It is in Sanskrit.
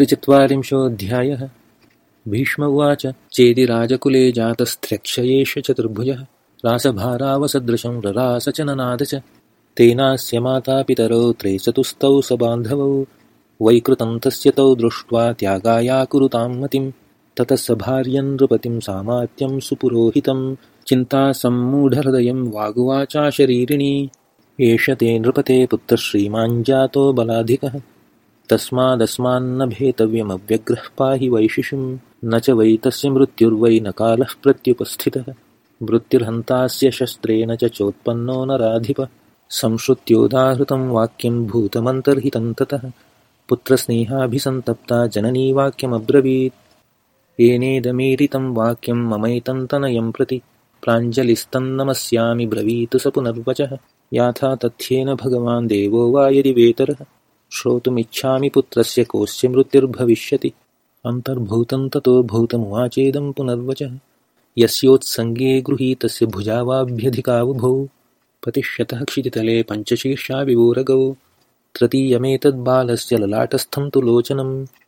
त्रिचत्वारिंशोऽध्यायः। भीष्म उवाच चेदिराजकुले जातस्त्र्यक्षयेष चतुर्भुजः। रासभारावसदृशं ररास च ननाद च तेनास्य मातापितरौ त्रये चतुस्तौ सबान्धवौ। वैकृतं तस्य तौ दृष्ट्वा त्यागायाकुरुतां मतिं ततः स भार्यं नृपतिं सामात्यं सुपुरोहितं। चिन्तासम्मूढहृदयं वागुवाचा शरीरिणी। एष ते नृपते पुत्रश्रीमाञ्जातो बलाधिकः तस्मादस्मान्न भेतव्यमव्यग्रः पाहि वैशिषिं न च वै तस्य मृत्युर्वै न कालः प्रत्युपस्थितः। मृत्युर्हन्तास्य शस्त्रेण च चोत्पन्नो नराधिप संश्रुत्योदाहृतं वाक्यं भूतमन्तर्हितं ततः। पुत्रस्नेहाभिसन्तप्ता जननी वाक्यमब्रवीत्। येनेदमीरितं वाक्यं ममैतन्तनयं प्रति। प्राञ्जलिस्तन्नमस्यामि ब्रवीतु स पुनर्वचः। याथा तथ्येन भगवान् देवो वा यदि वेतरः श्रोतुमिच्छामि पुत्रस्य कोऽस्य मृत्युर्भविष्यति। अन्तर्भूतं ततो भूतमुवाचेदं पुनर्वचः। यस्योत्सङ्गे गृहीतस्य भुजावाभ्यधिकावुभौ। पतिष्यतः क्षितितले पञ्चशीर्षा विवोरगौ तृतीयमेतद्बालस्य ललाटस्थं तु लोचनं